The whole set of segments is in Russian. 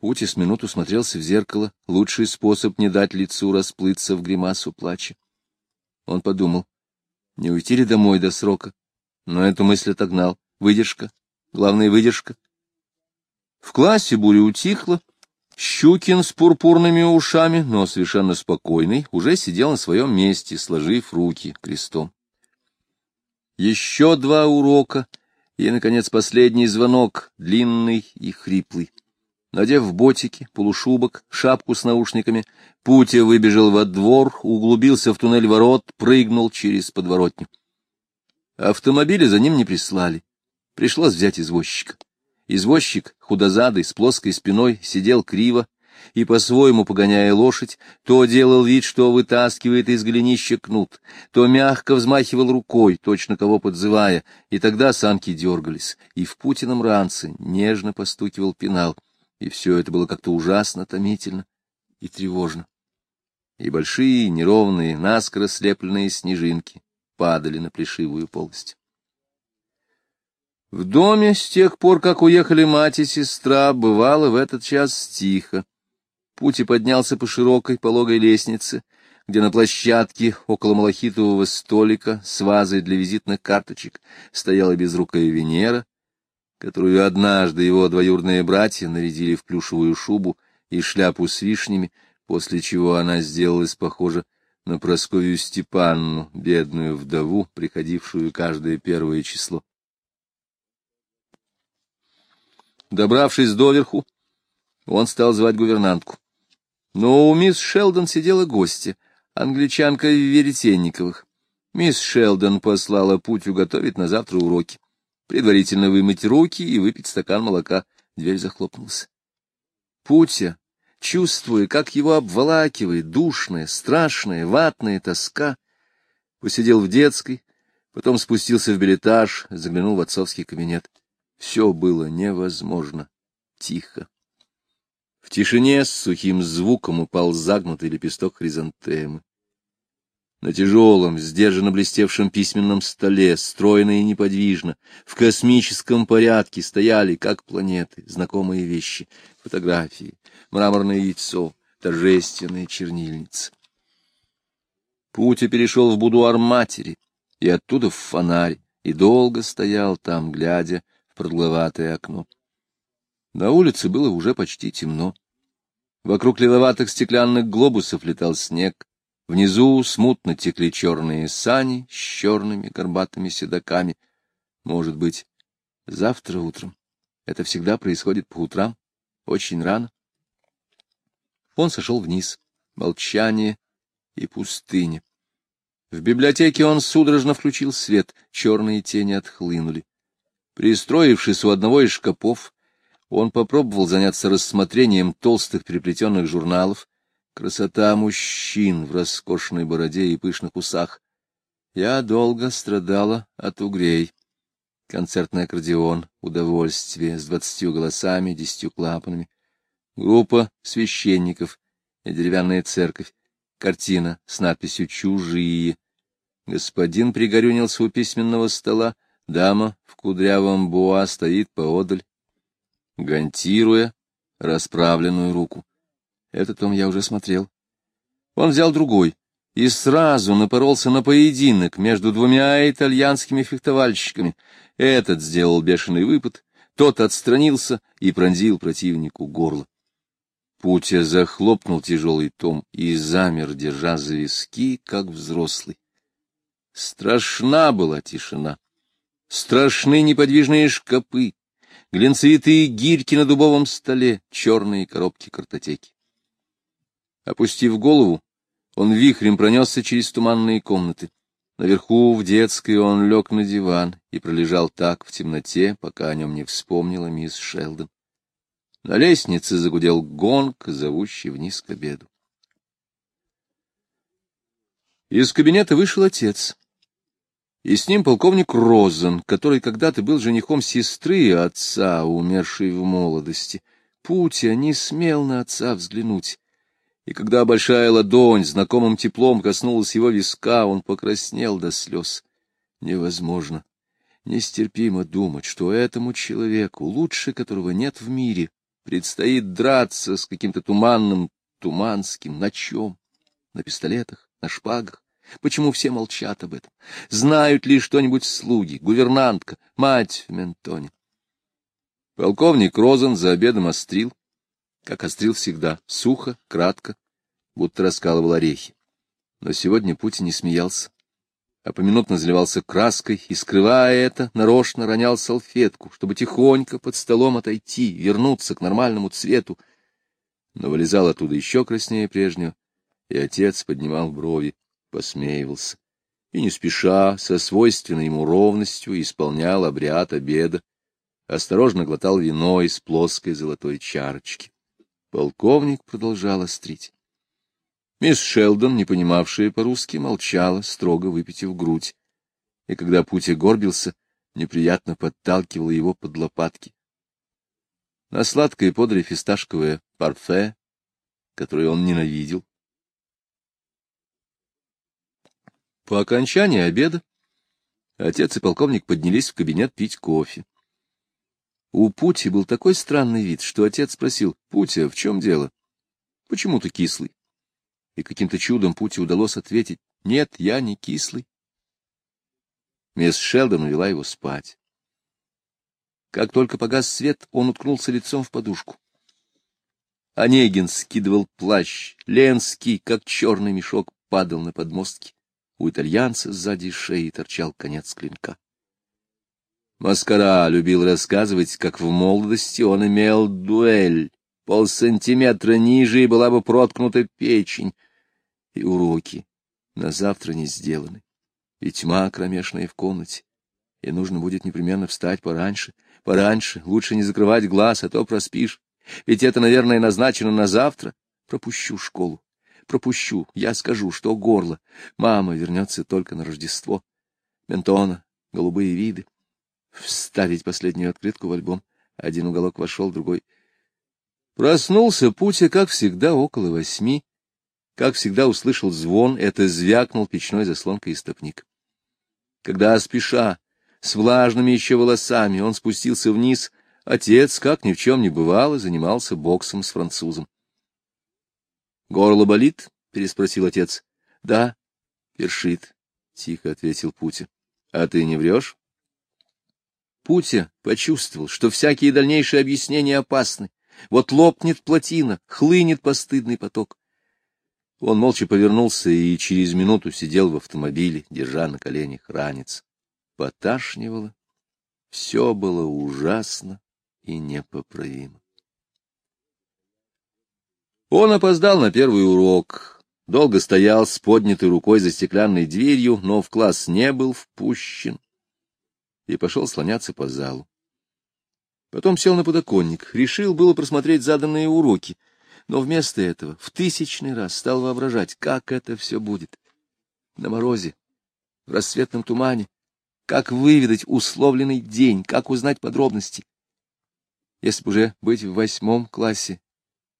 Пути с минуту смотрелся в зеркало, лучший способ не дать лицу расплыться в гримасу плача. Он подумал, не уйти ли домой до срока, но эту мысль отогнал. Выдержка, главная выдержка. В классе буря утихла, Щукин с пурпурными ушами, но совершенно спокойный, уже сидел на своем месте, сложив руки крестом. Еще два урока, и, наконец, последний звонок, длинный и хриплый. Надев ботики, полушубок, шапку с наушниками, Путя выбежал во двор, углубился в туннель ворот, прыгнул через подворотню. Автомобиля за ним не прислали. Пришлось взять извозчика. Извозчик, худозадый, с плоской спиной, сидел криво и, по-своему погоняя лошадь, то делал вид, что вытаскивает из голенища кнут, то мягко взмахивал рукой, точно кого подзывая, и тогда санки дергались, и в Путином ранце нежно постукивал пенал, и все это было как-то ужасно томительно и тревожно. И большие, неровные, наскоро слепленные снежинки падали на плешивую полость. В доме с тех пор, как уехали мать и сестра, бывало в этот час тихо. Пути поднялся по широкой пологой лестнице, где на площадке около малахитового столика с вазой для визитных карточек стояла безрукая Венера, которую однажды его двоюродные братья нарядили в плюшевую шубу и шляпу с вишнями, после чего она сделалась похожа на Прасковью Степанну, бедную вдову, приходившую каждое первое число. Добравшись доверху, он стал звать гувернантку. Но у мисс Шелдон сидела гостья, англичанка Веретенниковых. Мисс Шелдон послала Путю готовить на завтра уроки. Предварительно вымыть руки и выпить стакан молока. Дверь захлопнулась. Путя, чувствуя, как его обволакивает душная, страшная, ватная тоска, посидел в детской, потом спустился в билетаж, заглянул в отцовский кабинет. Все было невозможно тихо. В тишине с сухим звуком упал загнутый лепесток хризантемы. На тяжелом, сдержанно блестевшем письменном столе, стройно и неподвижно, в космическом порядке стояли, как планеты, знакомые вещи, фотографии, мраморное яйцо, торжественная чернильница. Путя перешел в будуар матери и оттуда в фонарь, и долго стоял там, глядя продолговатое окно. На улице было уже почти темно. Вокруг лиловатых стеклянных глобусов летал снег. Внизу смутно текли черные сани с черными горбатыми седаками. Может быть, завтра утром. Это всегда происходит по утрам, очень рано. Он сошел вниз. Молчание и пустыня. В библиотеке он судорожно включил свет, черные тени отхлынули. Пристроившись у одного из шкафов, он попробовал заняться рассмотрением толстых переплетенных журналов. Красота мужчин в роскошной бороде и пышных усах. Я долго страдала от угрей. Концертный аккордеон, удовольствие с двадцатью голосами, десятью клапанами. Группа священников и деревянная церковь. Картина с надписью «Чужие». Господин пригорюнился у письменного стола, Дама в кудрявом буа стоит поодаль, гантируя расправленную руку. Этот том я уже смотрел. Он взял другой и сразу напоролся на поединок между двумя итальянскими фехтовальщиками. Этот сделал бешеный выпад, тот отстранился и пронзил противнику горло. Путя захлопнул тяжелый том и замер, держа за виски, как взрослый. Страшна была тишина. Страшные неподвижные шкапы, глинцевитые гирьки на дубовом столе, черные коробки картотеки. Опустив голову, он вихрем пронесся через туманные комнаты. Наверху, в детской, он лег на диван и пролежал так в темноте, пока о нем не вспомнила мисс Шелдон. На лестнице загудел гонг, зовущий вниз к обеду. Из кабинета вышел отец и с ним полковник Розен, который когда-то был женихом сестры отца, умершей в молодости. Путя не смел на отца взглянуть, и когда большая ладонь знакомым теплом коснулась его виска, он покраснел до слез. Невозможно, нестерпимо думать, что этому человеку, лучше которого нет в мире, Предстоит драться с каким-то туманным, туманским, на чем? На пистолетах, на шпагах? Почему все молчат об этом? Знают ли что-нибудь слуги, гувернантка, мать в ментоне? Полковник Розен за обедом острил, как острил всегда, сухо, кратко, будто раскалывал орехи. Но сегодня Путин не смеялся, а поминутно заливался краской и, скрывая это, нарочно ронял салфетку, чтобы тихонько под столом отойти, вернуться к нормальному цвету. Но вылезал оттуда еще краснее прежнего, и отец поднимал брови, посмеивался и не спеша, со свойственной ему ровностью, исполнял обряд обеда, осторожно глотал вино из плоской золотой чарочки. Полковник продолжал острить. Мисс Шелдон, не понимавшая по-русски, молчала, строго выпитив грудь, и когда Путя горбился, неприятно подталкивала его под лопатки. На сладкое подали фисташковое парфе, которое он ненавидел. По окончании обеда отец и полковник поднялись в кабинет пить кофе. У Пути был такой странный вид, что отец спросил, «Путя, в чем дело? Почему ты кислый?» и каким-то чудом Пути удалось ответить «Нет, я не кислый». Мисс Шелдон увела его спать. Как только погас свет, он уткнулся лицом в подушку. Онегин скидывал плащ, Ленский, как черный мешок, падал на подмостки. У итальянца сзади шеи торчал конец клинка. Маскара любил рассказывать, как в молодости он имел дуэль полсантиметра ниже и была бы проткнута печень. И уроки на завтра не сделаны. И тьма кромешная в комнате. И нужно будет непременно встать пораньше. Пораньше, лучше не закрывать глаз, а то проспишь. Ведь это, наверное, назначено на завтра. Пропущу школу. Пропущу. Я скажу, что горло. Мама вернется только на Рождество. Ментона, голубые виды. Вставить последнюю открытку в альбом. Один уголок вошел, другой Проснулся Путя, как всегда, около восьми. Как всегда услышал звон, это звякнул печной заслонкой истопник. Когда, спеша, с влажными еще волосами, он спустился вниз, отец, как ни в чем не бывало, занимался боксом с французом. — Горло болит? — переспросил отец. — Да, першит, — тихо ответил Путя. — А ты не врешь? Путя почувствовал, что всякие дальнейшие объяснения опасны, вот лопнет плотина, хлынет постыдный поток. Он молча повернулся и через минуту сидел в автомобиле, держа на коленях ранец. Поташнивало. Все было ужасно и непоправимо. Он опоздал на первый урок, долго стоял с поднятой рукой за стеклянной дверью, но в класс не был впущен и пошел слоняться по залу. Потом сел на подоконник, решил было просмотреть заданные уроки, но вместо этого в тысячный раз стал воображать, как это все будет. На морозе, в рассветном тумане, как выведать условленный день, как узнать подробности. Если бы уже быть в восьмом классе,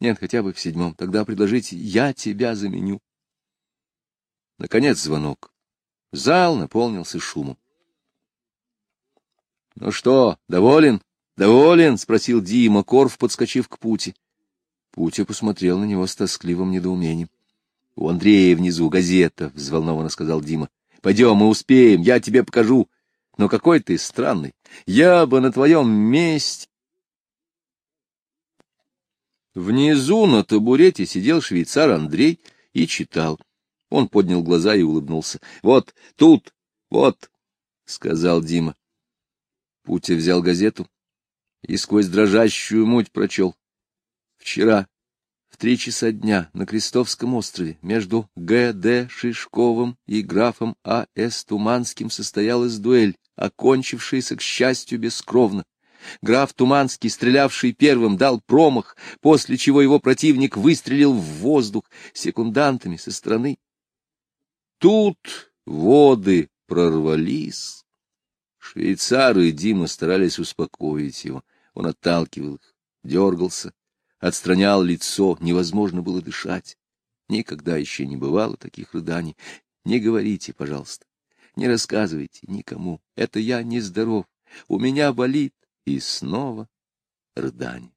нет, хотя бы в седьмом, тогда предложите «я тебя заменю». Наконец звонок. Зал наполнился шумом. — Ну что, доволен? — Доволен? — спросил Дима Корф, подскочив к Пути. Путя посмотрел на него с тоскливым недоумением. — У Андрея внизу газета, — взволнованно сказал Дима. — Пойдем, мы успеем, я тебе покажу. Но какой ты странный. Я бы на твоем месте... Внизу на табурете сидел швейцар Андрей и читал. Он поднял глаза и улыбнулся. — Вот тут, вот, — сказал Дима. Путя взял газету и сквозь дрожащую муть прочел. Вчера в три часа дня на Крестовском острове между Г.Д. Шишковым и графом А.С. Туманским состоялась дуэль, окончившаяся, к счастью, бескровно. Граф Туманский, стрелявший первым, дал промах, после чего его противник выстрелил в воздух секундантами со стороны. Тут воды прорвались. Швейцары и Дима старались успокоить его. Он отталкивал их, дергался, отстранял лицо, невозможно было дышать. Никогда еще не бывало таких рыданий. Не говорите, пожалуйста, не рассказывайте никому. Это я нездоров, у меня болит. И снова рыдание.